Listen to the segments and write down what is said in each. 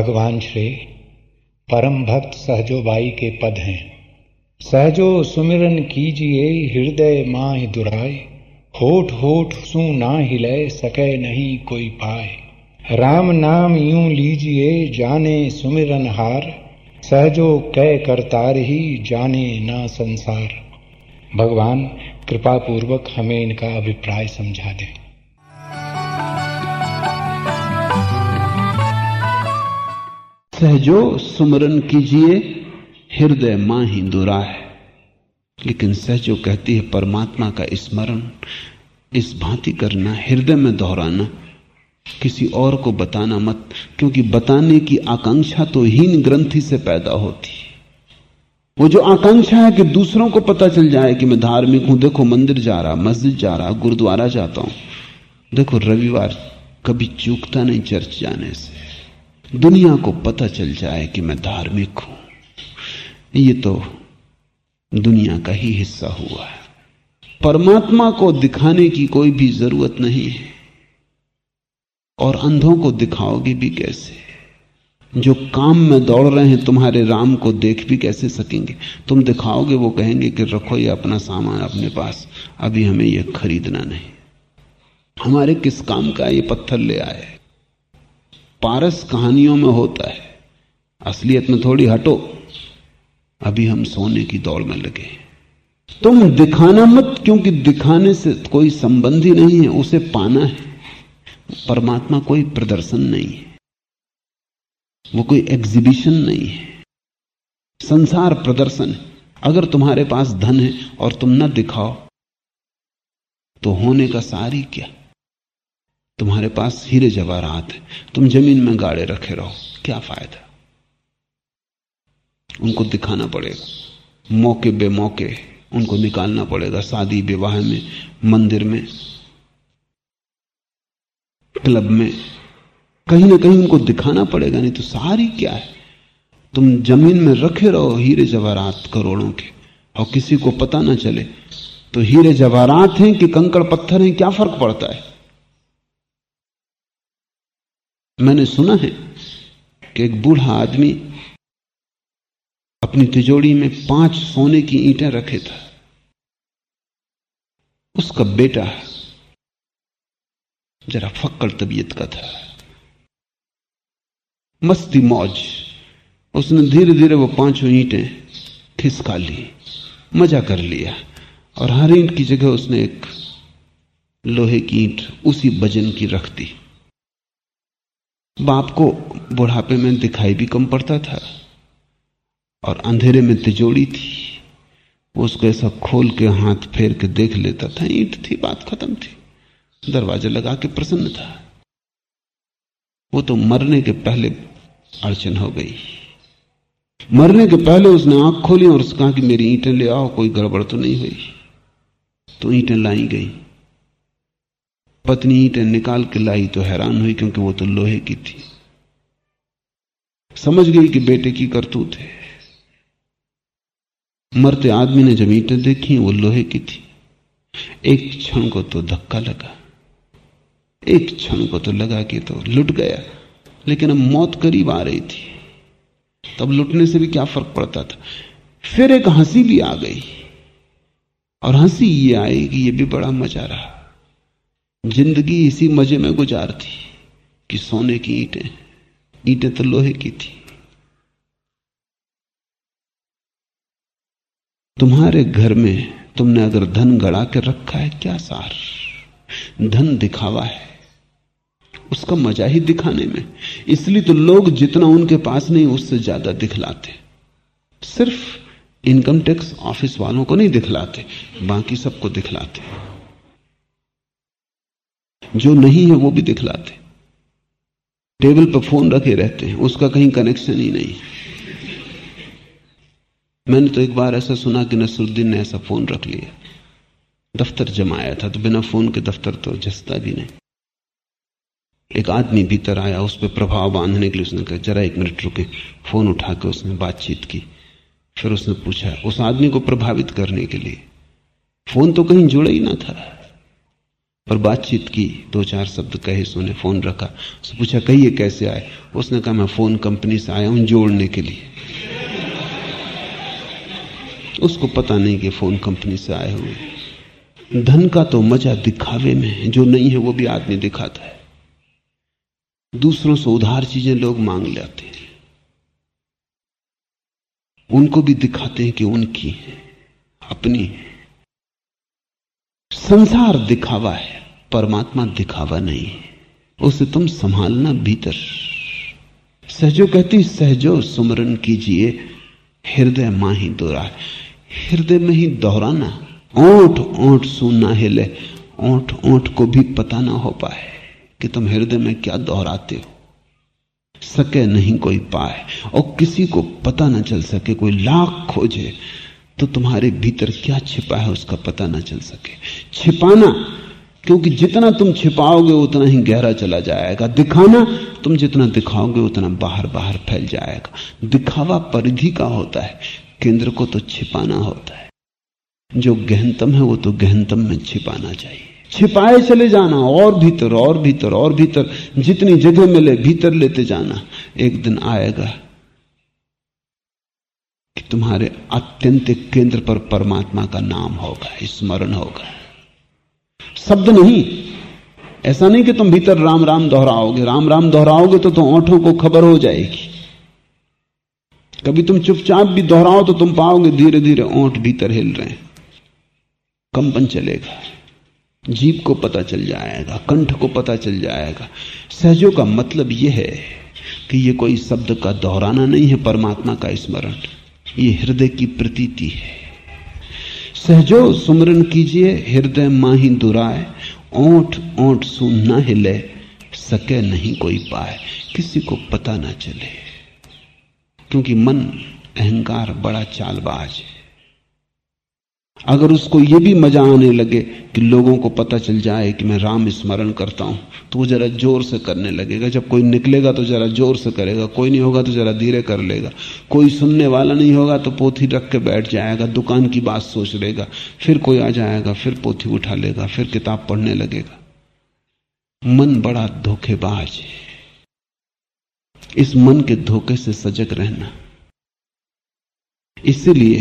भगवान श्री, परम भक्त सहजोबाई के पद हैं। सहजो सुमिरन कीजिए हृदय माह दुराय, होठ होठ सू ना हिले सके नहीं कोई पाए राम नाम यूँ लीजिए जाने सुमिरन हार, सहजो कै करतार ही जाने ना संसार। भगवान कृपा पूर्वक हमें इनका अभिप्राय समझा दें। सहजो, सुमरन कीजिए, हृदय माँ ही दुरा है। लेकिन सहजो कहती है, परमात्मा का स्मरण, इस भांति करना, हृदय में दोहराना, किसी और को बताना मत, क्योंकि बताने की आकांक्षा तो हीन ग्रंथि से पैदा होती है। वो जो आकांक्षा है कि दूसरों को पता चल जाए कि मैं धार्मिक हूँ, देखो मंदिर जा रहा, मस्जिद जा रहा, गुरुद्वारा जाता हूँ, देखो रविवार कभी चूकता नहीं चर्च जाने से। दुनिया को पता चल जाए कि मैं धार्मिक हूँ। ये तो दुनिया का ही हिस्सा हुआ है। परमात्मा को दिखाने की कोई भी ज़रूरत नहीं है। और अंधों को दिखाओगे भी कैसे? जो काम में दौड़ रहे हैं, तुम्हारे राम को देख भी कैसे सकेंगे? तुम दिखाओगे, वो कहेंगे कि रखो ये अपना सामान अपने पास, अभी हमें ये खरीदना नहीं। हमारे किस काम का ये पत्थर ले आए? पारस कहानियों में होता है। असलियत में थोड़ी हटो। अभी हम सोने की दौड़ में लगे तुम दिखाना मत, क्योंकि दिखाने से कोई संबंध ही नहीं है, उसे पाना है। परमात्मा कोई प्रदर्शन नहीं है। वो कोई एग्जीबिशन नहीं है। संसार प्रदर्शन है। अगर तुम्हारे पास धन है और तुम न दिखाओ तो होने का सारी क्या? तुम्हारे पास हीरे जवाहरात है। तुम ज़मीन में गाड़े रखे रहो। क्या फ़ायदा? उनको दिखाना पड़ेगा। मौके बे मौके उनको निकालना पड़ेगा शादी विवाह में, मंदिर में, क्लब में। कहीं ना कहीं उनको दिखाना पड़ेगा, नहीं तो सारी क्या है? तुम ज़मीन में रखे रहो हीरे जवाहरात करोड़ों के। और किसी को पता ना चले। तो हीरे जवाहरात हैं कि कंकड़ पत्थर हैं, क्या फ़र्क पड़ता है? मैंने सुना है कि एक बूढ़ा आदमी अपनी तिजोड़ी में पाँच सोने की ईंटें रखे था। उसका बेटा जरा फक्कड़ तबीयत का था। मस्ती मौज। उसने धीरे धीरे वो पाँचों ईंटें खिसका ली, मज़ा कर लिया और हर ईंट की जगह उसने एक लोहे की ईंट उसी वज़न की रख दी। बाप को बुढ़ापे में दिखाई भी कम पड़ता था और अंधेरे में तिजोड़ी थी। वो उसको ऐसा खोल के हाथ फेर के देख लेता था, ईट थी, बात खत्म थी। दरवाज़ा लगा के प्रसन्न था। वो तो मरने के पहले अड़चन हो गई। मरने के पहले उसने आँख खोली और उसने कहा कि मेरी ईंटें ले आओ, कोई गड़बड़ तो नहीं हुई। तो ईंटें लाई गई। पत्नी ईटें निकाल के लाई तो हैरान हुई क्योंकि वो तो लोहे की थी। समझ गई कि बेटे की करतूत है। मरते आदमी ने जब ईटें देखी, वो लोहे की थी। एक क्षण को तो धक्का लगा। एक क्षण को तो लगा कि तो लुट गया, लेकिन अब मौत करीब आ रही थी। तब लुटने से भी क्या फ़र्क पड़ता था? फिर एक हँसी भी आ गई। और हँसी ये आई कि ये भी बड़ा मज़ा रहा। ज़िंदगी इसी मज़े में गुजार थी कि सोने की ईंटें ईंटें तो लोहे की थी। तुम्हारे घर में तुमने अगर धन गड़ा के रखा है, क्या सार? धन दिखावा है, उसका मज़ा ही दिखाने में। इसलिए तो लोग जितना उनके पास नहीं, उससे ज़्यादा दिखलाते। सिर्फ़ इनकम टैक्स ऑफ़िस वालों को नहीं दिखलाते, बाकी सबको दिखलाते। जो नहीं है वो भी दिखलाते। टेबल पर फ़ोन रखे रहते हैं, उसका कहीं कनेक्शन ही नहीं। मैंने तो एक बार ऐसा सुना कि नसरुद्दीन ने ऐसा फ़ोन रख लिया। दफ्तर जमाया था तो बिना फ़ोन के दफ्तर तो जसता भी नहीं। एक आदमी भीतर आया, उस पर प्रभाव बांधने के लिए उसने कहा, जरा एक मिनट रुके। फ़ोन उठा के उसने बातचीत की। फिर उसने पूछा, उस आदमी को प्रभावित करने के लिए? फ़ोन तो कहीं जुड़ा ही ना था। पर बातचीत की, दो चार शब्द कहे सुने फ़ोन रखा। उसने पूछा, कहिए, कैसे आए? उसने कहा, मैं फ़ोन कंपनी से आया हूँ जोड़ने के लिए। उसको पता नहीं कि फ़ोन कंपनी से आए हुए धन का तो मज़ा दिखावे में है, जो नहीं है वो भी आदमी दिखाता है। दूसरों से उधार चीज़ें लोग मांग लेते हैं। उनको भी दिखाते हैं कि उनकी है, अपनी है। संसार दिखावा है। परमात्मा दिखावा नहीं है। उसे तुम संभालना भीतर। सहजो कहती, सहजो सुमरन कीजिए। हृदय माँ ही। दोहरा हृदय में ही दोहराना। ओठ ओठ सुनना हिले ओठ ओठ को भी पता ना हो पाए कि तुम हृदय में क्या दोहराते हो। सके नहीं कोई पाए। और किसी को पता ना चल सके, कोई लाख खोजे तो तुम्हारे भीतर क्या छिपा है उसका पता ना चल सके। छिपाना क्योंकि जितना तुम छिपाओगे, उतना ही गहरा चला जाएगा। दिखाना तुम जितना दिखाओगे, उतना बाहर बाहर फैल जाएगा। दिखावा परिधि का होता है, केंद्र को तो छिपाना होता है। जो गहनतम है, वो तो गहनतम में छिपाना चाहिए। छिपाए चले जाना, और भीतर और भीतर और भीतर। जितनी जगह मिले, भीतर लेते जाना। एक दिन आएगा कि तुम्हारे अत्यंत केंद्र पर परमात्मा का नाम होगा, स्मरण होगा। शब्द नहीं। ऐसा नहीं कि तुम भीतर राम राम दोहराओगे। राम राम दोहराओगे तो तुम ओठों को खबर हो जाएगी। कभी तुम चुपचाप भी दोहराओ तो तुम पाओगे धीरे धीरे ओंठ भीतर हिल रहे हैं। कंपन चलेगा। जीप को पता चल जाएगा, कंठ को पता चल जाएगा। सहजों का मतलब यह है कि यह कोई शब्द का दोहराना नहीं है, परमात्मा का स्मरण। ये हृदय की प्रतीति है। सहजो सुमरन कीजिए, हृदय माही दुराए। ओठ ओठ सुन न हिले, सके नहीं कोई पाए। किसी को पता ना चले। क्योंकि मन अहंकार बड़ा चालबाज है। अगर उसको ये भी मज़ा आने लगे कि लोगों को पता चल जाए कि मैं राम स्मरण करता हूँ तो वो जरा ज़ोर से करने लगेगा। जब कोई निकलेगा तो जरा ज़ोर से करेगा, कोई नहीं होगा तो जरा धीरे कर लेगा। कोई सुनने वाला नहीं होगा तो पोथी रख के बैठ जाएगा, दुकान की बात सोच लेगा, फिर कोई आ जाएगा, फिर पोथी उठा लेगा, फिर किताब पढ़ने लगेगा। मन बड़ा धोखेबाज है। इस मन के धोखे से सजग रहना। इसीलिए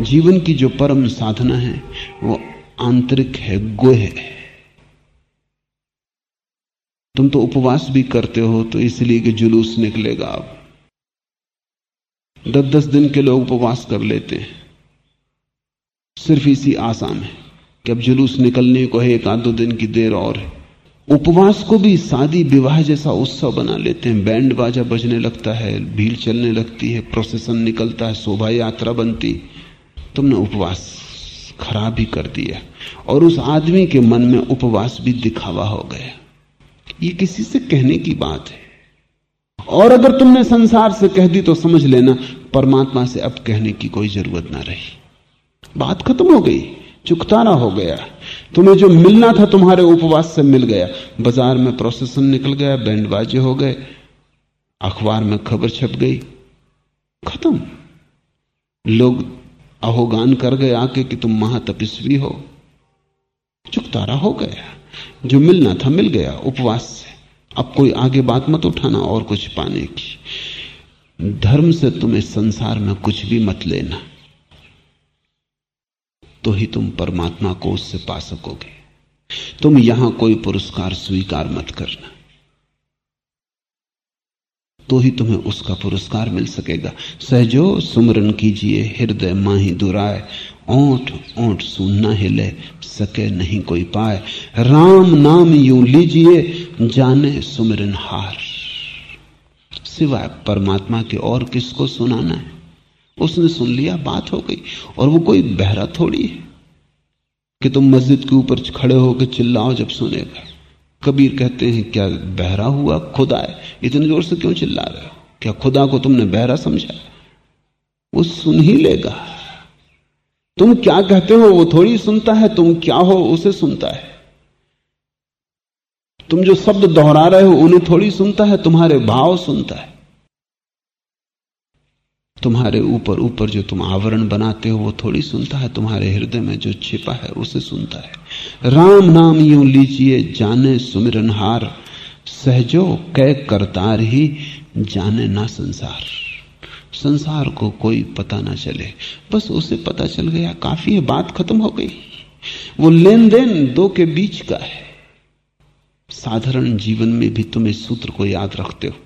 जीवन की जो परम साधना है, वो आंतरिक है, गोह है। तुम तो उपवास भी करते हो तो इसलिए कि जुलूस निकलेगा अब। दस दस दिन के लोग उपवास कर लेते हैं। सिर्फ़ इसी आशा में कि अब जुलूस निकलने को है, एक आध दो दिन की देर और है। उपवास को भी शादी विवाह जैसा उत्सव बना लेते हैं। बैंड बाजा बजने लगता है, भीड़ चलने लगती है प्रोसेसन निकलता है, शोभा यात्रा बनती। है तुमने उपवास खराब ही कर दिया और उस आदमी के मन में उपवास भी दिखावा हो गया। ये किसी से कहने की बात है। और अगर तुमने संसार से कह दी तो समझ लेना, परमात्मा से अब कहने की कोई ज़रूरत ना रही। बात खत्म हो गई चुकतारा हो गया। तुम्हें जो मिलना था तुम्हारे उपवास से मिल गया। बाज़ार में प्रोसेसन निकल गया बैंड बाजे हो गए, अखबार में खबर छप गई। खत्म। लोग अहोगान कर गए आके कि तुम महातपस्वी हो। चुकतारा हो गया। जो मिलना था मिल गया, उपवास से। अब कोई आगे बात मत उठाना और कुछ पाने की। धर्म से तुम्हें संसार में कुछ भी मत लेना। तो ही तुम परमात्मा को उससे पा सकोगे। तुम यहाँ कोई पुरस्कार स्वीकार मत करना। तो ही तुम्हें उसका पुरस्कार मिल सकेगा। सहजो, सुमरन कीजिए हृदय माही दुराए ओठ ओठ सुनना हिले, सके नहीं कोई पाए राम नाम यू लीजिए, जाने सुमरन हार। सिवाय परमात्मा के और किसको सुनाना है। उसने सुन लिया, बात हो गई, और वो कोई बहरा थोड़ी है। कि तुम मस्जिद के ऊपर खड़े होकर चिल्लाओ जब सुनेगा। कबीर कहते हैं, क्या बहरा हुआ? खुदा है। इतने ज़ोर से क्यों चिल्ला रहे हो? क्या खुदा को तुमने बहरा समझा? वो सुन ही लेगा। तुम क्या कहते हो? वो थोड़ी सुनता है। तुम क्या हो? उसे सुनता है। तुम जो शब्द दोहरा रहे हो, उन्हें थोड़ी सुनता है। तुम्हारे भाव सुनता है। तुम्हारे ऊपर ऊपर जो तुम आवरण बनाते हो, वो थोड़ी सुनता है। तुम्हारे हृदय में जो छिपा है, उसे सुनता है। राम नाम यूँ लीजिए, जाने सुमिरन हार सहजो कै करतार ही, जाने ना संसार। संसार को कोई पता ना चले। बस उसे पता चल गया, काफ़ी है, बात खत्म हो गई। वो लेन देन दो के बीच का है। साधारण जीवन में भी तुम इस सूत्र को याद रखते हो।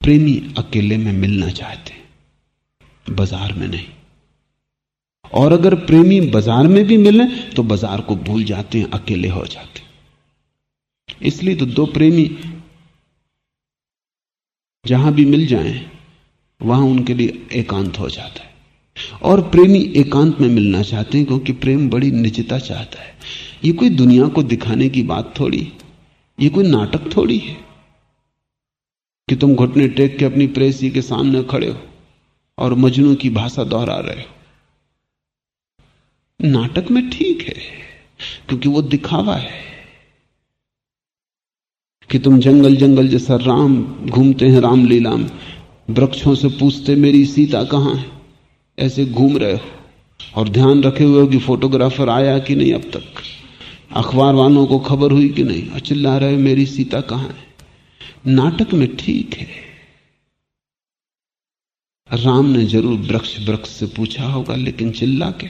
प्रेमी अकेले में मिलना चाहते, बाज़ार में नहीं। और अगर प्रेमी बाज़ार में भी मिले तो बाज़ार को भूल जाते हैं, अकेले हो जाते इसलिए तो दो प्रेमी जहाँ भी मिल जाएँ, वहाँ उनके लिए एकांत हो जाता है। और प्रेमी एकांत में मिलना चाहते हैं, क्योंकि प्रेम बड़ी निजता चाहता है। ये कोई दुनिया को दिखाने की बात थोड़ी, ये कोई नाटक थोड़ी है कि तुम घुटने टेक के अपनी प्रेसी के सामने खड़े हो और मजनू की भाषा दोहरा रहे हो। नाटक में ठीक है, क्योंकि वो दिखावा है कि तुम जंगल जंगल जैसा राम घूमते हैं रामलीला में। वृक्षों से पूछते, मेरी सीता कहाँ है? ऐसे घूम रहे हो और ध्यान रखे हुए हो कि फोटोग्राफर आया कि नहीं अब तक। अखबार वालों को खबर हुई कि नहीं? और चिल्ला रहे मेरी सीता कहाँ है? नाटक में ठीक है। राम ने ज़रूर वृक्ष वृक्ष से पूछा होगा, लेकिन चिल्ला के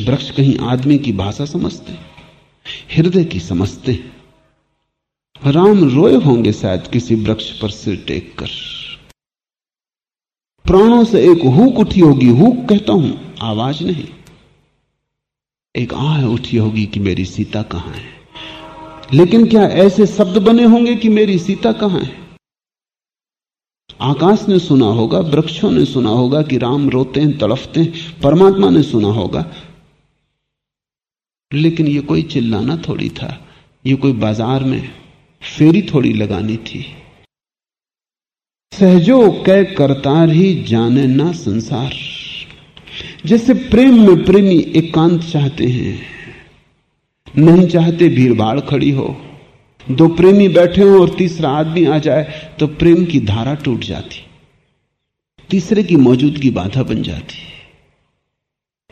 वृक्ष कहीं आदमी की भाषा समझते हृदय की समझते राम रोए होंगे शायद किसी वृक्ष पर सिर टेक कर प्राणों से एक हुक उठी होगी, हुक कहता हूँ, आवाज़ नहीं। एक आह उठी होगी कि मेरी सीता कहाँ है? लेकिन क्या ऐसे शब्द बने होंगे कि मेरी सीता कहाँ है? आकाश ने सुना होगा, वृक्षों ने सुना होगा कि राम रोते हैं, तड़फते हैं, परमात्मा ने सुना होगा लेकिन ये कोई चिल्लाना थोड़ी था। ये कोई बाज़ार में फेरी थोड़ी लगानी थी। सहजो कै करतार ही जाने ना संसार। जैसे प्रेम में प्रेमी एकांत चाहते हैं, नहीं चाहते भीड़ भाड़ खड़ी हो। दो प्रेमी बैठे हो और तीसरा आदमी आ जाए तो प्रेम की धारा टूट जाती। तीसरे की मौजूदगी बाधा बन जाती।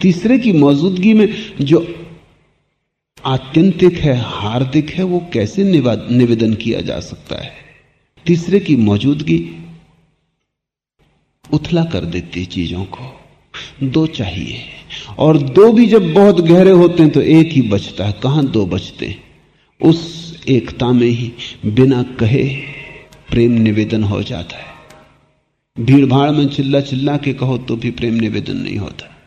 तीसरे की मौजूदगी में जो आत्यंतिक है, हार्दिक है, वो कैसे निवेदन किया जा सकता है? तीसरे की मौजूदगी उथला कर देती है चीज़ों को। दो चाहिए। और दो भी जब बहुत गहरे होते हैं तो एक ही बचता है। कहाँ दो बचते उस एकता में ही बिना कहे प्रेम निवेदन हो जाता है। भीड़ भाड़ में चिल्ला चिल्ला के कहो तो भी प्रेम निवेदन नहीं होता।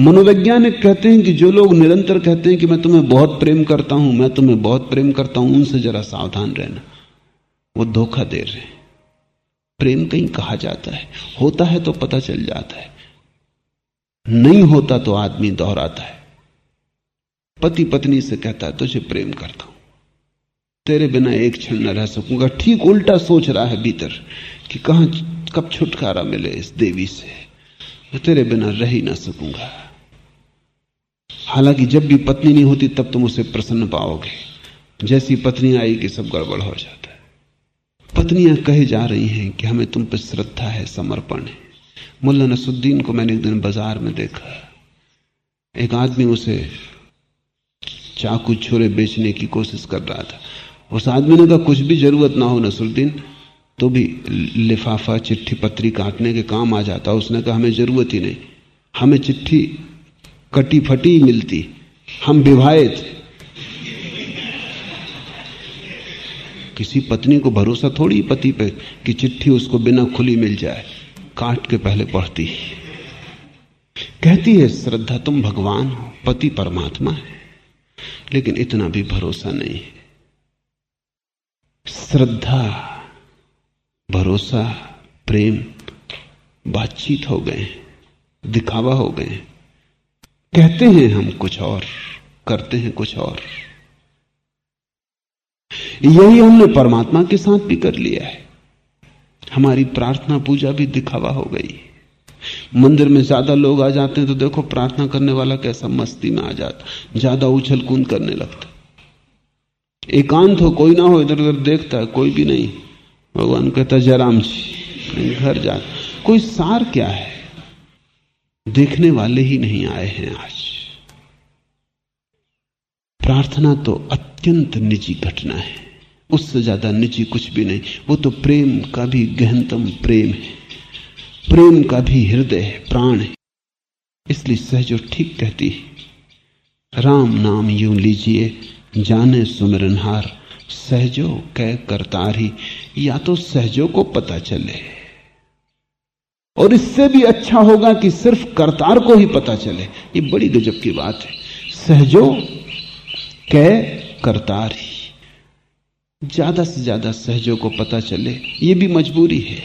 मनोवैज्ञानिक कहते हैं कि जो लोग निरंतर कहते हैं कि मैं तुम्हें बहुत प्रेम करता हूँ, मैं तुम्हें बहुत प्रेम करता हूँ, उनसे जरा सावधान रहना। वो धोखा दे रहे प्रेम कहीं कहा जाता है। होता है तो पता चल जाता है। नहीं होता तो आदमी दोहराता है। पति पत्नी से कहता है, तुझे प्रेम करता हूँ। तेरे बिना एक क्षण न रह सकूँगा। ठीक उल्टा सोच रहा है भीतर कि कहा कब छुटकारा मिले इस देवी से। मैं तेरे बिना रह ही ना सकूँगा। हालाँकि जब भी पत्नी नहीं होती, तब तुम उसे प्रसन्न पाओगे। जैसी पत्नी आएगी, सब गड़बड़ हो जाता है। पत्नियाँ कहे जा रही हैं कि हमें तुम पर श्रद्धा है, समर्पण है। मुल्ला नसुद्दीन को मैंने एक दिन बाज़ार में देखा। एक आदमी उसे चाकू छुरे बेचने की कोशिश कर रहा था। उस आदमी ने कहा, कुछ भी ज़रूरत ना हो नसरुद्दीन तो भी लिफाफा, चिट्ठी, पत्री काटने के काम आ जाता उसने कहा, हमें ज़रूरत ही नहीं। हमें चिट्ठी कटी फटी मिलती। हम विवाहित। किसी पत्नी को भरोसा थोड़ी पति पे कि चिट्ठी उसको बिना खुली मिल जाए। काट के पहले पढ़ती। कहती है, श्रद्धा तुम भगवान हो, पति परमात्मा है। लेकिन इतना भी भरोसा नहीं है। श्रद्धा, भरोसा, प्रेम बातचीत हो गए, दिखावा हो गए। कहते हैं हम कुछ और, करते हैं कुछ और। यही हमने परमात्मा के साथ भी कर लिया है। हमारी प्रार्थना पूजा भी दिखावा हो गई। मंदिर में ज़्यादा लोग आ जाते हैं तो देखो प्रार्थना करने वाला कैसा मस्ती में आ जाता, ज़्यादा उछल कूद करने लगता। एकांत हो, कोई ना हो, इधर उधर देखता है कोई भी नहीं। भगवान कहता, जयराम जी, घर जा। कोई सार क्या है? देखने वाले ही नहीं आए हैं आज। प्रार्थना तो अत्यंत निजी घटना है। उससे ज़्यादा निजी कुछ भी नहीं। वो तो प्रेम का भी गहनतम प्रेम है। प्रेम का भी हृदय है, प्राण है। इसलिए सहजो ठीक कहती है, राम नाम यूँ लीजिए, जाने सुमिरनहार, सहजो कह करतार ही। या तो सहजो को पता चले। और इससे भी अच्छा होगा कि सिर्फ़ करतार को ही पता चले। ये बड़ी गजब की बात है। सहजो कह करतार। ही ज़्यादा से ज़्यादा सहजो को पता चले, ये भी मजबूरी है।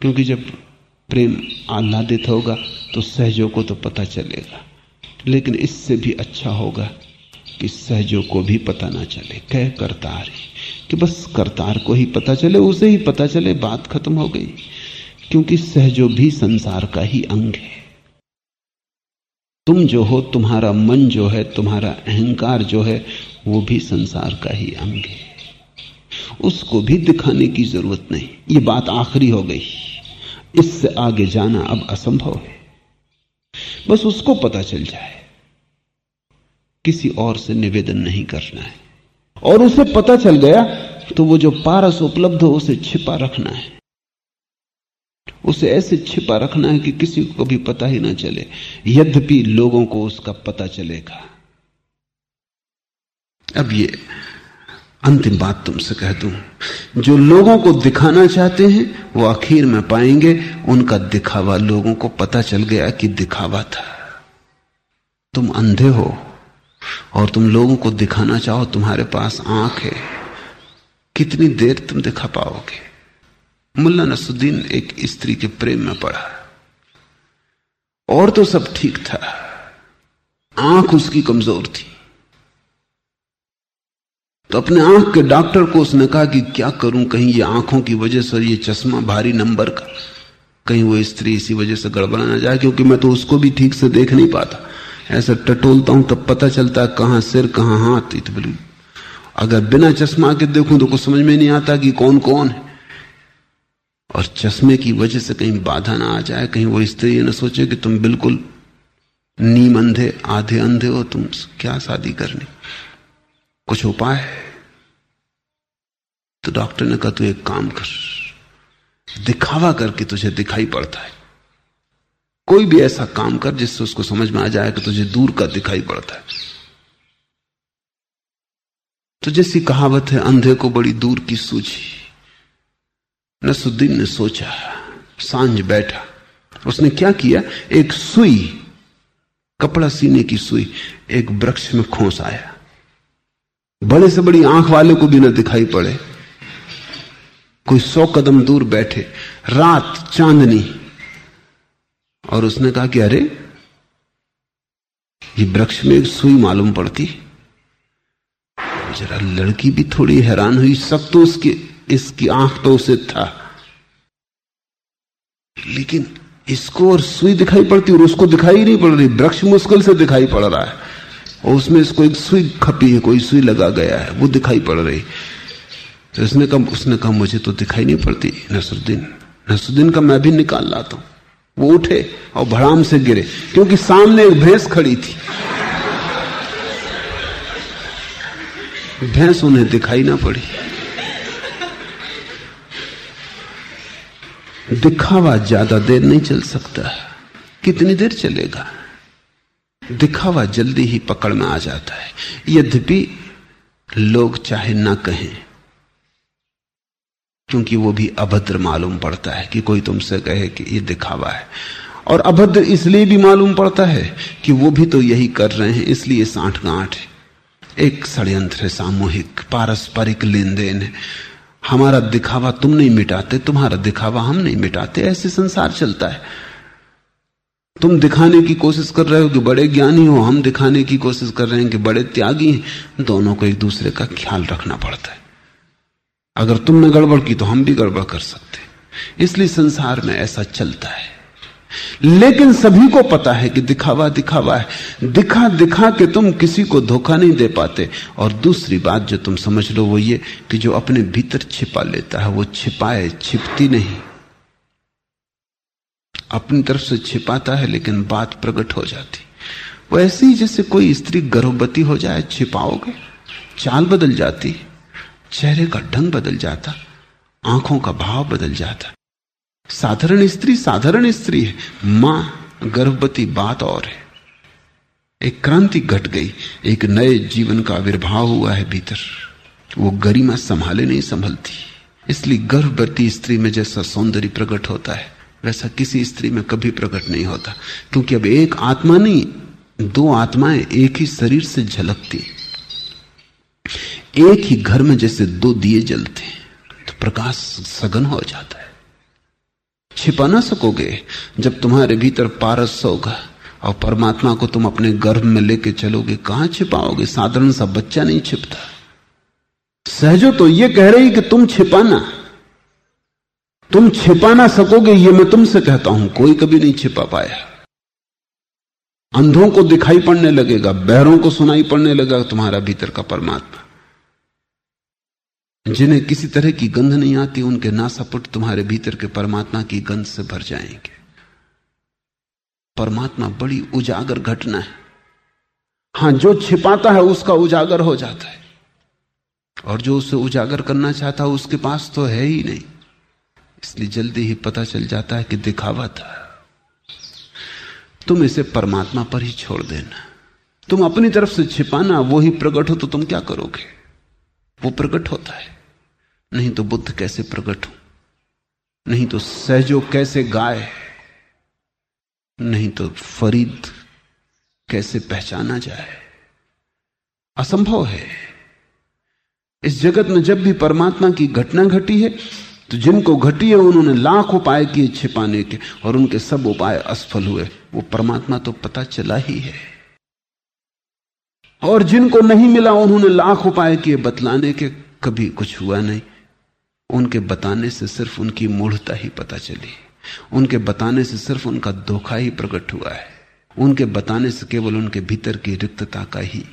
क्योंकि जब प्रेम आह्लादित होगा तो सहजों को तो पता चलेगा। लेकिन इससे भी अच्छा होगा कि सहजों को भी पता ना चले कह करतार। ही कि बस करतार को ही पता चले, उसे ही पता चले, बात खत्म हो गई। क्योंकि सहजो भी संसार का ही अंग है। तुम जो हो, तुम्हारा मन जो है, तुम्हारा अहंकार जो है, वो भी संसार का ही अंग है। उसको भी दिखाने की ज़रूरत नहीं। ये बात आखिरी हो गई। इससे आगे जाना अब असंभव है। बस उसको पता चल जाए। किसी और से निवेदन नहीं करना है। और उसे पता चल गया तो वो जो पारस उपलब्ध हो, उसे छिपा रखना है। उसे ऐसे छिपा रखना है कि किसी को भी पता ही ना चले। यद्यपि लोगों को उसका पता चलेगा। अब ये अंतिम बात तुमसे कह दूँ। जो लोगों को दिखाना चाहते हैं, वो आखिर में पाएँगे, उनका दिखावा लोगों को पता चल गया कि दिखावा था। तुम अंधे हो, और तुम लोगों को दिखाना चाहो, तुम्हारे पास आँख है। कितनी देर तुम दिखा पाओगे? मुल्ला नसुद्दीन एक स्त्री के प्रेम में पड़ा। और तो सब ठीक था। आँख उसकी कमज़ोर थी। तो अपने आँख के डॉक्टर को उसने कहा कि क्या करूँ, कहीं ये आँखों की वजह से ये चश्मा भारी नंबर का, कहीं वो स्त्री इसी वजह से गड़बड़ा ना जाए, क्योंकि मैं तो उसको भी ठीक से देख नहीं पाता। ऐसा टटोलता हूँ, तब पता चलता है कहाँ सिर, कहाँ हाथ बोली अगर बिना चश्मा के देखूँ तो कुछ समझ में नहीं आता कि कौन कौन है। और चश्मे की वजह से कहीं बाधा ना आ जाए, कहीं वो स्त्री न सोचे कि तुम बिल्कुल नीम अंधे आधे अंधे हो, तुम क्या शादी करनी? कुछ उपाय है? तो डॉक्टर ने कहा, तू एक काम कर, दिखावा करके तुझे दिखाई पड़ता है। कोई भी ऐसा काम कर जिससे उसको समझ में आ जाए कि तुझे दूर का दिखाई पड़ता है। तो जैसी कहावत है, अंधे को बड़ी दूर की सूझी। नसुद्दीन ने सोचा, साँझ बैठा। उसने क्या किया? एक सुई, कपड़ा सीने की सुई एक वृक्ष में खोस आया। बड़े से बड़ी आँख वाले को भी ना दिखाई पड़े। कोई सौ कदम दूर बैठे, रात चांदनी। और उसने कहा कि अरे, ये वृक्ष में एक सुई मालूम पड़ती। जरा लड़की भी थोड़ी हैरान हुई, सब तो उसकी इसकी आँख तो उसे था। लेकिन इसको और सुई दिखाई पड़ती और उसको दिखाई नहीं पड़ रही, वृक्ष मुश्किल से दिखाई पड़ रहा है। और उसमें इसको एक सुई खपी है, कोई सुई लगा गया है, वो दिखाई पड़ रही। तो उसने कहा उसने कहा, मुझे तो दिखाई नहीं पड़ती, नसरुद्दीन नसरुद्दीन का मैं भी निकाल लाता हूँ। वो उठे और भड़ाम से गिरे, क्योंकि सामने एक भैंस खड़ी थी। भैंस उन्हें दिखाई ना पड़ी। दिखावा ज़्यादा देर नहीं चल सकता कितनी देर चलेगा? दिखावा जल्दी ही पकड़ में आ जाता है। यद्यपि लोग चाहे ना कहें, क्योंकि वो भी अभद्र मालूम पड़ता है कि कोई तुमसे कहे कि ये दिखावा है। और अभद्र इसलिए भी मालूम पड़ता है कि वो भी तो यही कर रहे हैं, इसलिए साठ गांठ एक षड्यंत्र सामूहिक, पारस्परिक लेन देन है। हमारा दिखावा तुम नहीं मिटाते, तुम्हारा दिखावा हम नहीं मिटाते, ऐसे संसार चलता है। तुम दिखाने की कोशिश कर रहे हो कि बड़े ज्ञानी हो, हम दिखाने की कोशिश कर रहे हैं कि बड़े त्यागी हैं, दोनों को एक दूसरे का ख्याल रखना पड़ता है। अगर तुमने गड़बड़ की तो हम भी गड़बड़ कर सकते इसलिए संसार में ऐसा चलता है। लेकिन सभी को पता है कि दिखावा दिखावा है। दिखा दिखा के तुम किसी को धोखा नहीं दे पाते। और दूसरी बात जो तुम समझ लो वो ये कि जो अपने भीतर छिपा लेता है, वो छिपाए, छिपती नहीं। अपनी तरफ़ से छिपाता है, लेकिन बात प्रकट हो जाती। वो ऐसी जैसे कोई स्त्री गर्भवती हो जाए, छिपाओगे, चाल बदल जाती, चेहरे का ढंग बदल जाता, आँखों का भाव बदल जाता। साधारण स्त्री साधारण स्त्री है। माँ, गर्भवती बात और है। एक क्रांति घट गई। एक नए जीवन का आविर्भाव हुआ है भीतर। वो गरिमा संभाले नहीं, संभलती। इसलिए गर्भवती स्त्री में जैसा सौंदर्य प्रकट होता है, वैसा किसी स्त्री में कभी प्रकट नहीं होता। क्योंकि अब एक आत्मा नहीं, दो आत्माएँ एक ही शरीर से झलकती एक ही घर में जैसे दो दिए जलते तो प्रकाश सघन हो जाता है। छिपा ना सकोगे जब तुम्हारे भीतर पारस होगा और परमात्मा को तुम अपने गर्भ में लेके चलोगे, कहाँ छिपाओगे? साधारण सा बच्चा नहीं छिपता। सहजो तो ये कह रही कि तुम छिपाना। तुम छिपा ना सकोगे, ये मैं तुमसे कहता हूँ, कोई कभी नहीं छिपा पाया। अंधों को दिखाई पड़ने लगेगा, बहरों को सुनाई पड़ने लगेगा, तुम्हारा भीतर का परमात्मा। जिन्हें किसी तरह की गंध नहीं आती, उनके नासापुट तुम्हारे भीतर के परमात्मा की गंध से भर जाएँगे। परमात्मा बड़ी उजागर घटना है। हाँ, जो छिपाता है, उसका उजागर हो जाता है। और जो उसे उजागर करना चाहता है, उसके पास तो है ही नहीं। इसलिए जल्दी ही पता चल जाता है कि दिखावा था। तुम इसे परमात्मा पर ही छोड़ देना। तुम अपनी तरफ़ से छिपाना, वो ही प्रकट हो तो तुम क्या करोगे? वो प्रकट होता है। नहीं तो बुद्ध कैसे प्रकट हो? नहीं तो सहजो कैसे गाय? नहीं तो फरीद कैसे पहचाना जाए? असंभव है। इस जगत में जब भी परमात्मा की घटना घटी है तो जिनको घटी है, उन्होंने लाख उपाय किए छिपाने के, और उनके सब उपाय असफल हुए। वो परमात्मा तो पता चला ही है। और जिनको नहीं मिला उन्होंने लाख उपाय किए, बतलाने के कभी कुछ हुआ नहीं। उनके बताने से सिर्फ़ उनकी मूढ़ता ही पता चली। उनके बताने से सिर्फ़ उनका धोखा ही प्रकट हुआ है। उनके बताने से केवल उनके भीतर की रिक्तता का ही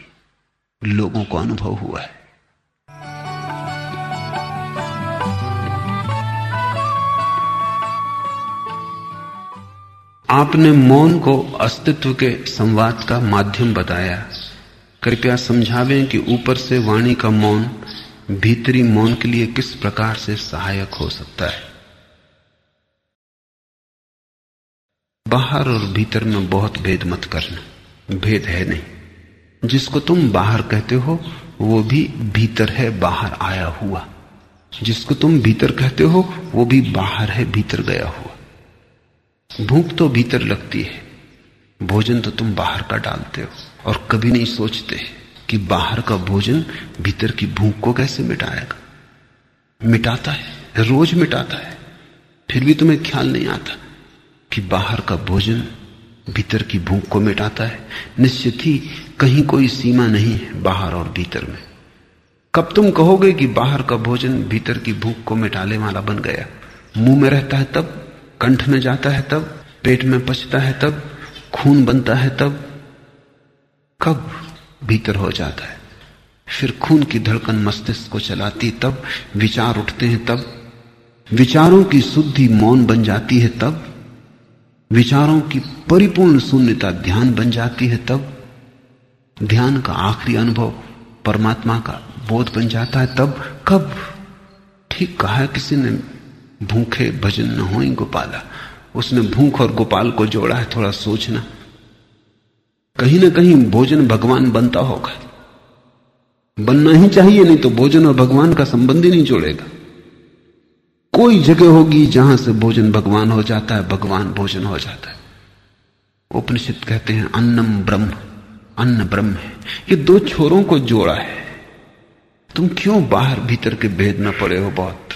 लोगों को अनुभव हुआ है। आपने मौन को अस्तित्व के संवाद का माध्यम बताया। कृपया समझावें कि ऊपर से वाणी का मौन, भीतरी मौन के लिए किस प्रकार से सहायक हो सकता है? बाहर और भीतर में बहुत भेद मत करना। भेद है नहीं। जिसको तुम बाहर कहते हो, वो भी भीतर है, बाहर आया हुआ। जिसको तुम भीतर कहते हो, वो भी बाहर है, भीतर गया हुआ। भूख तो भीतर लगती है। भोजन तो तुम बाहर का डालते हो। और कभी नहीं सोचते कि बाहर का भोजन भीतर की भूख को कैसे मिटाएगा। मिटाता है, रोज मिटाता है। फिर भी तुम्हें ख्याल नहीं आता कि बाहर का भोजन भीतर की भूख को मिटाता है। निश्चित ही कहीं कोई सीमा नहीं है बाहर और भीतर में। कब तुम कहोगे कि बाहर का भोजन भीतर की भूख को मिटाने वाला बन गया? मुँह में रहता है तब, कंठ में जाता है तब, पेट में पचता है तब, खून बनता है तब कब भीतर हो जाता है? फिर खून की धड़कन मस्तिष्क को चलाती तब विचार उठते हैं, तब विचारों की शुद्धि मौन बन जाती है, तब विचारों की परिपूर्ण शून्यता ध्यान बन जाती है, तब ध्यान का आखिरी अनुभव परमात्मा का बोध बन जाता है, तब कब ठीक कहा किसी ने, भूखे भजन न हो गोपाला। उसने भूख और गोपाल को जोड़ा है, थोड़ा सोचना। कहीं ना कहीं भोजन भगवान बनता होगा। बनना ही चाहिए, नहीं तो भोजन और भगवान का संबंध ही नहीं जोड़ेगा। कोई जगह होगी जहाँ से भोजन भगवान हो जाता है, भगवान भोजन हो जाता है। उपनिषद कहते हैं, अन्नम ब्रह्म, अन्न ब्रह्म है। ये दो छोरों को जोड़ा है। तुम क्यों बाहर भीतर के भेद में पड़े हो बहुत?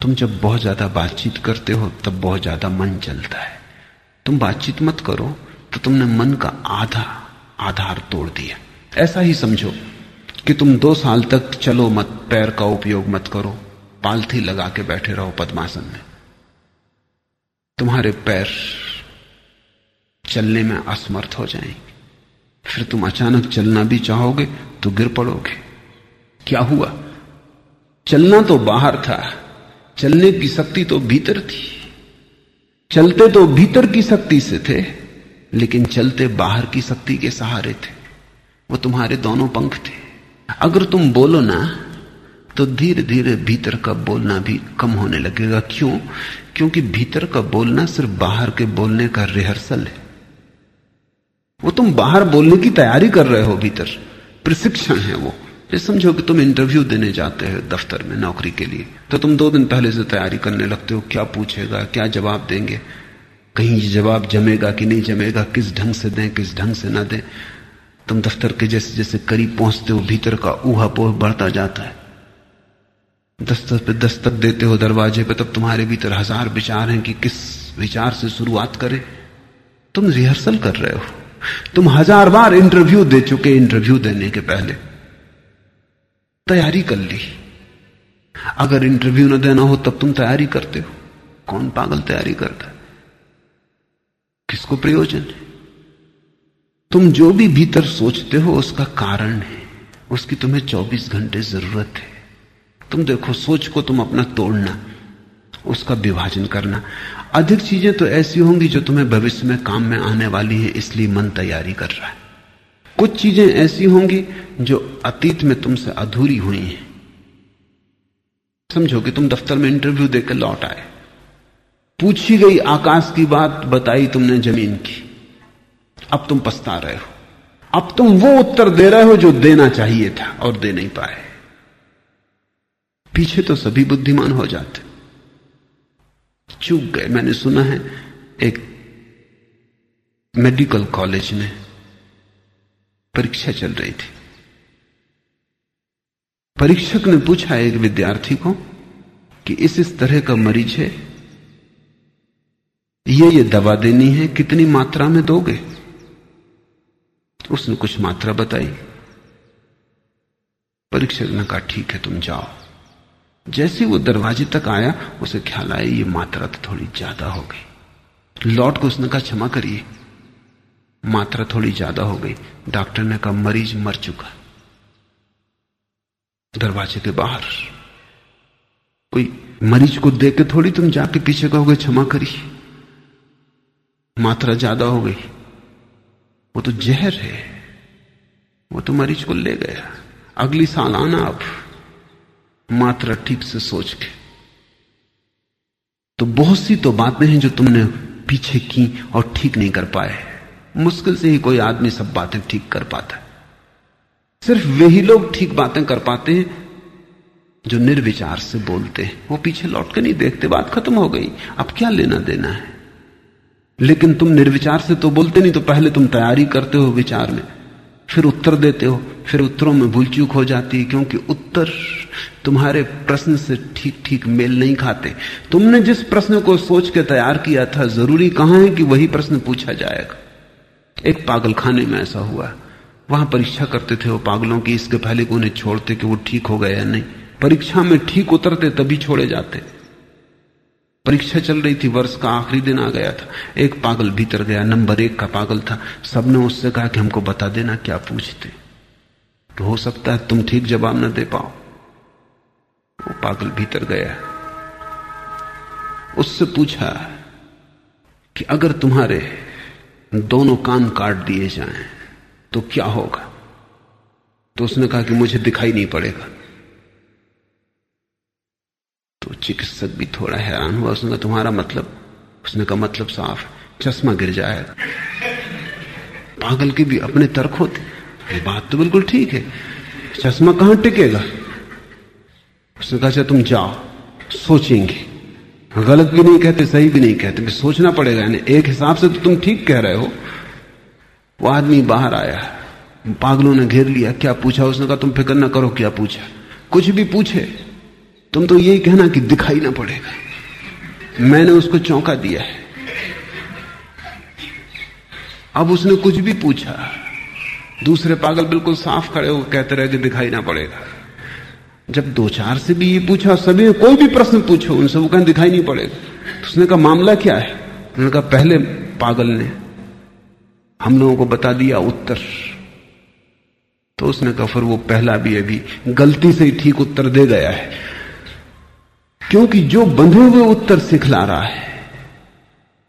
तुम जब बहुत ज़्यादा बातचीत करते हो, तब बहुत ज़्यादा मन चलता है। तुम बातचीत मत करो तो तुमने मन का आधा, आधार तोड़ दिया। ऐसा ही समझो कि तुम दो साल तक चलो मत, पैर का उपयोग मत करो, पालथी लगा के बैठे रहो पद्मासन में। तुम्हारे पैर चलने में असमर्थ हो जाएँगे। फिर तुम अचानक चलना भी चाहोगे तो गिर पड़ोगे। क्या हुआ? चलना तो बाहर था, चलने की शक्ति तो भीतर थी। चलते तो भीतर की शक्ति से थे लेकिन चलते बाहर की शक्ति के सहारे थे। वो तुम्हारे दोनों पंख थे। अगर तुम बोलो ना तो धीरे धीरे भीतर का बोलना भी कम होने लगेगा। क्यों? क्योंकि भीतर का बोलना सिर्फ़ बाहर के बोलने का रिहर्सल है। वो तुम बाहर बोलने की तैयारी कर रहे हो भीतर। प्रशिक्षण है वो। ये समझो कि तुम इंटरव्यू देने जाते हो दफ्तर में नौकरी के लिए। तो तुम दो दिन पहले से तैयारी करने लगते हो। क्या पूछेगा? क्या जवाब देंगे? कहीं जवाब जमेगा कि नहीं जमेगा, किस ढंग से दें, किस ढंग से ना दें। तुम दफ्तर के जैसे जैसे करीब पहुँचते हो, भीतर का ऊहा पोह बढ़ता जाता है। दस्तक पे दस्तक देते हो दरवाजे पे, तब तुम्हारे भीतर हज़ार विचार हैं कि किस विचार से शुरुआत करें। तुम रिहर्सल कर रहे हो। तुम हज़ार बार इंटरव्यू दे चुके इंटरव्यू देने के पहले। तैयारी कर ली। अगर इंटरव्यू न देना हो, तब तुम तैयारी करते हो। कौन पागल तैयारी करता है? किसको प्रयोजन है? तुम जो भी भीतर सोचते हो, उसका कारण है। उसकी तुम्हें 24 घंटे ज़रूरत है। तुम देखो, सोच को तुम अपना तोड़ना, उसका विभाजन करना। अधिक चीज़ें तो ऐसी होंगी जो तुम्हें भविष्य में काम में आने वाली है, इसलिए मन तैयारी कर रहा है। कुछ चीज़ें ऐसी होंगी जो अतीत में तुमसे अधूरी हुई हैं। समझो कि तुम दफ्तर में इंटरव्यू देकर लौट आए। पूछी गई आकाश की बात बताई तुमने ज़मीन की। अब तुम पछता रहे हो। अब तुम वो उत्तर दे रहे हो जो देना चाहिए था और दे नहीं पाए। पीछे तो सभी बुद्धिमान हो जाते। चूक गए। मैंने सुना है एक मेडिकल कॉलेज में परीक्षा चल रही थी। परीक्षक ने पूछा एक विद्यार्थी को कि इस इस तरह का मरीज़ है? ये ये दवा देनी है, कितनी मात्रा में दोगे? उसने कुछ मात्रा बताई। परीक्षक ने कहा, ठीक है, तुम जाओ। जैसे वो दरवाजे तक आया, उसे ख्याल आया, ये मात्रा तो थोड़ी ज़्यादा हो गई। लौट को उसने कहा, क्षमा करिए, मात्रा थोड़ी ज़्यादा हो गई। डॉक्टर ने कहा, मरीज़ मर चुका दरवाजे के बाहर, कोई मरीज़ को देख के थोड़ी तुम जाके पीछे कहोगे, क्षमा करिए। मात्रा ज़्यादा हो गई। वो तो जहर है। वो तो मरीज़ को ले गया। अगली साल आना अब। मात्रा ठीक से सोच के। तो बहुत सी तो बातें हैं जो तुमने पीछे की और ठीक नहीं कर पाए। मुश्किल से ही कोई आदमी सब बातें ठीक कर पाता है। सिर्फ़ वे ही लोग ठीक बातें कर पाते हैं जो निर्विचार से बोलते हैं। वो पीछे लौट के नहीं देखते। बात खत्म हो गई। अब क्या लेना देना है? लेकिन तुम निर्विचार से तो बोलते नहीं तो पहले तुम तैयारी करते हो विचार में। फिर उत्तर देते हो, फिर उत्तरों में भूल चूक हो जाती है, क्योंकि उत्तर तुम्हारे प्रश्न से ठीक ठीक मेल नहीं खाते। तुमने जिस प्रश्न को सोच के तैयार किया था, ज़रूरी कहाँ है कि वही प्रश्न पूछा जाएगा? एक पागल खाने में ऐसा हुआ। वहाँ परीक्षा करते थे वो पागलों की, इसके पहले को उन्हें छोड़ते कि वो ठीक हो गए या नहीं। परीक्षा में ठीक उतरते तभी छोड़े जाते। परीक्षा चल रही थी, वर्ष का आखिरी दिन आ गया था। एक पागल भीतर गया, नंबर एक का पागल था। सबने उससे कहा कि हमको बता देना क्या पूछते। तो हो सकता है तुम ठीक जवाब ना दे पाओ। वो पागल भीतर गया। उससे पूछा कि अगर तुम्हारे दोनों कान काट दिए जाएँ तो क्या होगा? तो उसने कहा कि मुझे दिखाई नहीं पड़ेगा। तो चिकित्सक भी थोड़ा हैरान हुआ। उसने कहा, तुम्हारा मतलब उसने कहा मतलब साफ़ चश्मा गिर जाएगा पागल के भी अपने तर्क होते। बात तो बिल्कुल ठीक है। चश्मा कहाँ टिकेगा? उसने कहा अच्छा तुम जाओ, सोचेंगे। गलत भी नहीं कहते, सही भी नहीं कहते भी सोचना पड़ेगा। यानी एक हिसाब से तो तुम ठीक कह रहे हो। वो आदमी बाहर आया। पागलों ने घेर लिया। क्या पूछा? उसने कहा, तुम फ़िक्र ना करो, क्या पूछा? कुछ भी पूछे। तुम तो यही कहना कि दिखाई ना पड़ेगा मैंने उसको चौंका दिया है। अब उसने कुछ भी पूछा, दूसरे पागल बिल्कुल साफ़ खड़े हो कहते रहे कि दिखाई ना पड़ेगा। जब दो चार से भी ये पूछा, सभी कोई भी प्रश्न पूछो, उनसे वो कहें, दिखाई नहीं पड़ेगा। तो उसने कहा, मामला क्या है? उन्होंने कहा, पहले पागल ने हम लोगों को बता दिया उत्तर। तो उसने कहा, फिर वो पहला भी अभी गलती से ही ठीक उत्तर दे गया है। क्योंकि जो बंधे हुए उत्तर सिखला रहा है,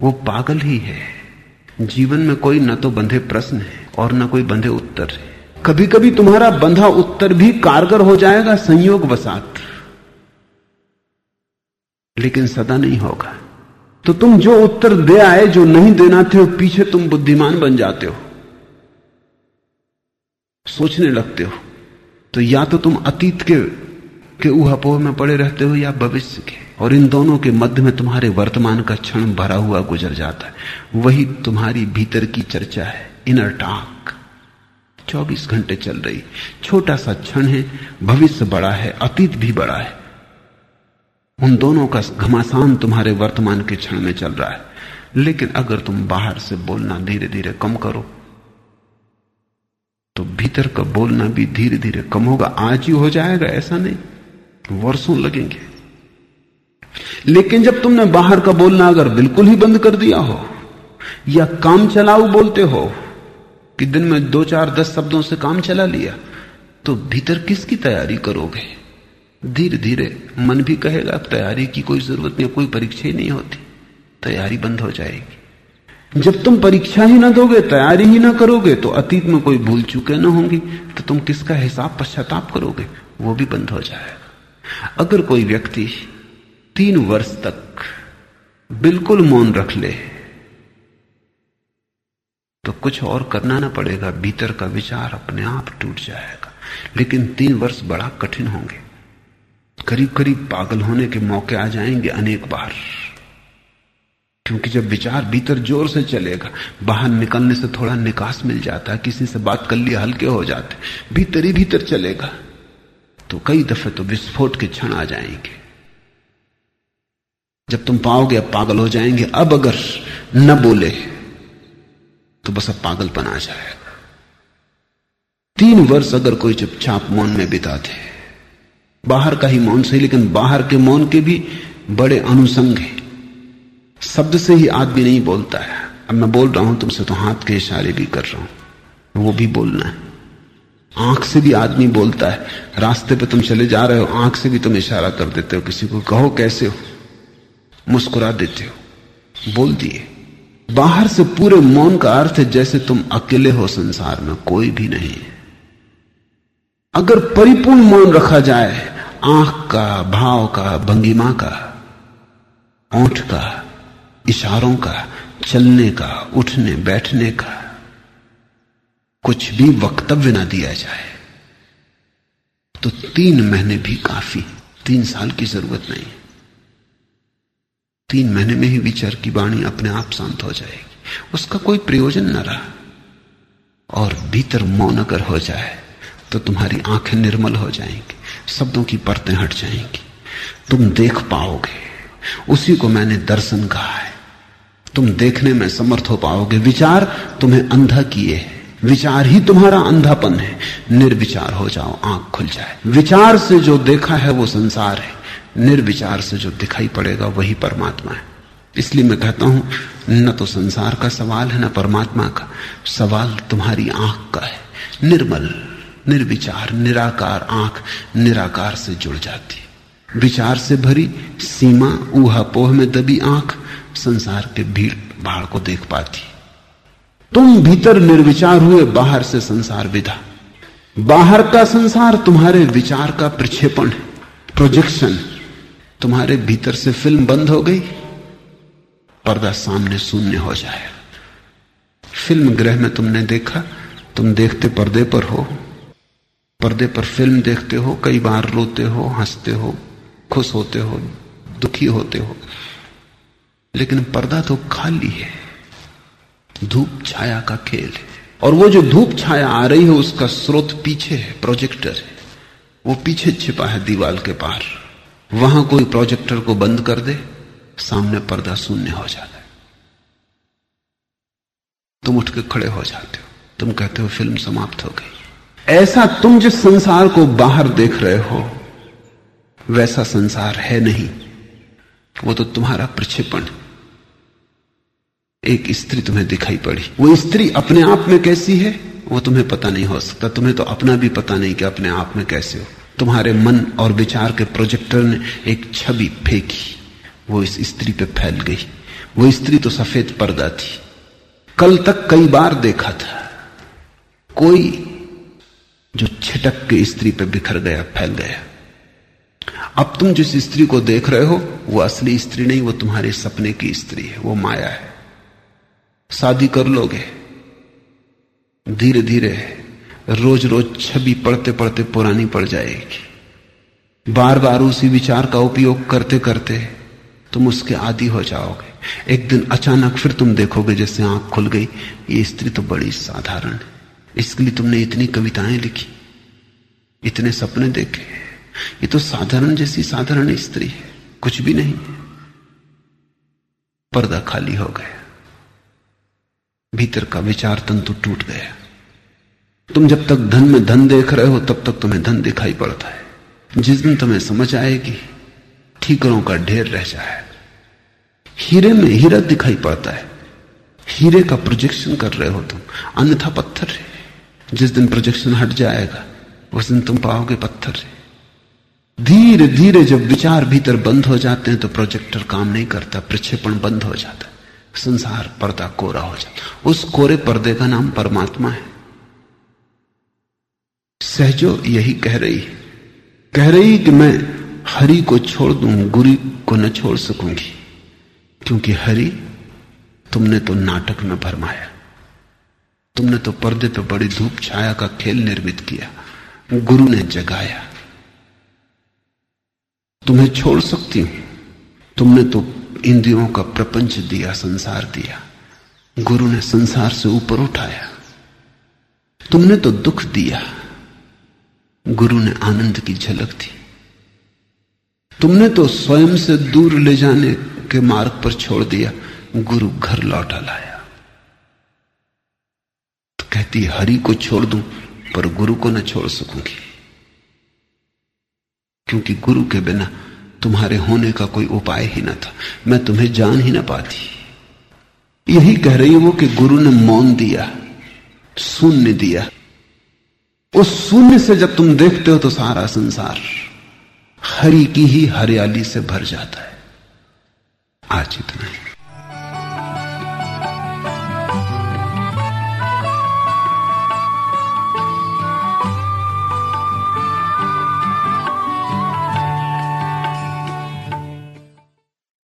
वो पागल ही है। जीवन में कोई न तो बंधे प्रश्न है और न कोई बंधे उत्तर है। कभी कभी तुम्हारा बंधा उत्तर भी कारगर हो जाएगा, संयोग वसात। लेकिन सदा नहीं होगा। तो तुम जो उत्तर दे आए, जो नहीं देना थे पीछे तुम बुद्धिमान बन जाते हो। सोचने लगते हो। तो या तो तुम अतीत के के ऊहापोह में पड़े रहते हो या भविष्य के। और इन दोनों के मध्य में तुम्हारे वर्तमान का क्षण भरा हुआ गुजर जाता है। वही तुम्हारी भीतर की चर्चा है इनर टॉक 24 घंटे चल रही। छोटा सा क्षण है, भविष्य बड़ा है, अतीत भी बड़ा है। उन दोनों का घमासान तुम्हारे वर्तमान के क्षण में चल रहा है। लेकिन अगर तुम बाहर से बोलना धीरे धीरे कम करो तो भीतर का बोलना भी धीरे धीरे कम होगा। आज ही हो जाएगा, ऐसा नहीं। वर्षों लगेंगे। लेकिन जब तुमने बाहर का बोलना अगर बिल्कुल ही बंद कर दिया हो, या काम चलाऊ बोलते हो, कि दिन में दो चार दस शब्दों से काम चला लिया तो भीतर किसकी तैयारी करोगे? धीरे धीरे मन भी कहेगा, तैयारी की कोई ज़रूरत नहीं, कोई परीक्षा ही नहीं होती। तैयारी बंद हो जाएगी। जब तुम परीक्षा ही ना दोगे, तैयारी ही ना करोगे तो अतीत में कोई भूल चुके ना होंगी तो तुम किसका हिसाब पश्चाताप करोगे? वो भी बंद हो जाएगा। अगर कोई व्यक्ति तीन वर्ष तक बिल्कुल मौन रख ले तो कुछ और करना ना पड़ेगा, भीतर का विचार अपने आप टूट जाएगा। लेकिन तीन वर्ष बड़ा कठिन होंगे। करीब करीब पागल होने के मौके आ जाएँगे अनेक बार। क्योंकि जब विचार भीतर ज़ोर से चलेगा, बाहर निकलने से थोड़ा निकास मिल जाता है किसी से बात कर लिया हल्के हो जाते भीतर ही भीतर चलेगा। तो कई दफे तो विस्फोट के क्षण आ जाएँगे। जब तुम पाओगे अब पागल हो जाएँगे, अब अगर न बोले तो बस अब पागलपन आ जाएगा। तीन वर्ष अगर कोई चुपचाप मौन में बिता दे, बाहर का ही मौन सही, लेकिन बाहर के मौन के भी बड़े अनुसंग हैं। शब्द से ही आदमी नहीं बोलता है। अब मैं बोल रहा हूँ, तुमसे तो हाथ के इशारे भी कर रहा हूँ। वो भी बोलना है। आँख से भी आदमी बोलता है, रास्ते पे तुम चले जा रहे हो, आँख से भी तुम इशारा कर देते हो किसी को, कहो कैसे हो? मुस्कुरा देते हो, बोल दिए। बाहर से पूरे मौन का अर्थ है जैसे तुम अकेले हो संसार में, कोई भी नहीं अगर परिपूर्ण मौन रखा जाए, आँख का, भाव का, भंगिमा का, ओठ का, इशारों का, चलने का, उठने, बैठने का कुछ भी वक्तव्य ना दिया जाए तो तीन महीने भी काफ़ी तीन साल की ज़रूरत नहीं तीन महीने में ही विचार की वाणी अपने आप शांत हो जाएगी। उसका कोई प्रयोजन न रहा। और भीतर मौन अगर हो जाए तो तुम्हारी आँखें निर्मल हो जाएँगी, शब्दों की परतें हट जाएँगी। तुम देख पाओगे। उसी को मैंने दर्शन कहा है। तुम देखने में समर्थ हो पाओगे। विचार तुम्हें अंधा किए है। विचार ही तुम्हारा अंधापन है। निर्विचार हो जाओ, आँख खुल जाए। विचार से जो देखा है वो संसार है। निर्विचार से जो दिखाई पड़ेगा वही परमात्मा है। इसलिए मैं कहता हूँ, न तो संसार का सवाल है, न परमात्मा का। सवाल तुम्हारी आँख का है। निर्मल, निर्विचार, निराकार आँख निराकार से जुड़ जाती विचार से भरी सीमा, ऊहा, पोह में दबी आँख संसार के भीड़ भाड़ को देख पाती तुम भीतर निर्विचार हुए, बाहर से संसार विधा बाहर का संसार तुम्हारे विचार का प्रक्षेपण प्रोजेक्शन तुम्हारे भीतर से फ़िल्म बंद हो गई, पर्दा सामने शून्य हो जाए। फ़िल्म ग्रह में तुमने देखा, तुम देखते पर्दे पर हो। पर्दे पर फ़िल्म देखते हो, कई बार रोते हो, हँसते हो, खुश होते हो, दुखी होते हो। लेकिन पर्दा तो खाली है। धूप छाया का खेल है। और वो जो धूप छाया आ रही है, उसका स्रोत पीछे है प्रोजेक्टर है। वो पीछे छिपा है दीवाल के पार। वहाँ कोई प्रोजेक्टर को बंद कर दे, सामने पर्दा शून्य हो जाता है। तुम उठ के खड़े हो जाते हो। तुम कहते हो, फ़िल्म समाप्त हो गई। ऐसा तुम जिस संसार को बाहर देख रहे हो, वैसा संसार है नहीं। वो तो तुम्हारा प्रक्षेपण एक स्त्री तुम्हें दिखाई पड़ी। वो स्त्री अपने आप में कैसी है? वो तुम्हें पता नहीं हो सकता। तुम्हें तो अपना भी पता नहीं कि अपने आप में कैसे हो। तुम्हारे मन और विचार के प्रोजेक्टर ने एक छवि फेंकी। वो इस स्त्री पे फैल गई। वो स्त्री तो सफ़ेद पर्दा थी। कल तक कई बार देखा था। कोई जो छिटक के स्त्री पे बिखर गया फैल गया। अब तुम जिस स्त्री को देख रहे हो वो असली स्त्री नहीं वो तुम्हारे सपने की स्त्री है। वो माया है। शादी कर लोगे? धीरे धीरे रोज रोज छवि पढ़ते पढ़ते पुरानी पड़ जाएगी। बार बार उसी विचार का उपयोग करते करते तुम उसके आदि हो जाओगे। एक दिन अचानक फिर तुम देखोगे जैसे आँख खुल गई, ये स्त्री तो बड़ी साधारण है। इसके लिए तुमने इतनी कविताएँ लिखी, इतने सपने देखे। ये तो साधारण जैसी साधारण स्त्री है, कुछ भी नहीं पर्दा खाली हो गया। भीतर का विचार तंतु टूट गया। तुम जब तक धन में धन देख रहे हो, तब तक तुम्हें धन दिखाई पड़ता है। जिस दिन तुम्हें समझ आएगी, ठीकरों का ढेर रह जाए। हीरे में हीरा दिखाई पड़ता है। हीरे का प्रोजेक्शन कर रहे हो तुम, अन्यथा पत्थर है। जिस दिन प्रोजेक्शन हट जाएगा, उस दिन तुम पाओगे पत्थर है। धीरे धीरे जब विचार भीतर बंद हो जाते हैं तो प्रोजेक्टर काम नहीं करता, प्रक्षेपण बंद हो जाता संसार पर्दा कोरा हो जाता उस कोरे पर्दे का नाम परमात्मा है। सहजो यही कह रही कह रही कि मैं हरि को छोड़ दूँ, गुरु को न छोड़ सकूँगी। क्योंकि हरि तुमने तो नाटक में भरमाया। तुमने तो पर्दे पे बड़ी धूप छाया का खेल निर्मित किया। गुरु ने जगाया। तुम्हें छोड़ सकती हूँ। तुमने तो इंद्रियों का प्रपंच दिया, संसार दिया। गुरु ने संसार से ऊपर उठाया। तुमने तो दुख दिया। गुरु ने आनंद की झलक दी। तुमने तो स्वयं से दूर ले जाने के मार्ग पर छोड़ दिया। गुरु घर लौटा लाया तो कहती, हरि को छोड़ दूँ, पर गुरु को न छोड़ सकूँगी। क्योंकि गुरु के बिना तुम्हारे होने का कोई उपाय ही ना था। मैं तुम्हें जान ही ना पाती। यही कह रही हूँ कि गुरु ने मौन दिया, शून्य दिया। उस शून्य से जब तुम देखते हो तो सारा संसार हरी की ही हरियाली से भर जाता है। आज इतना ही।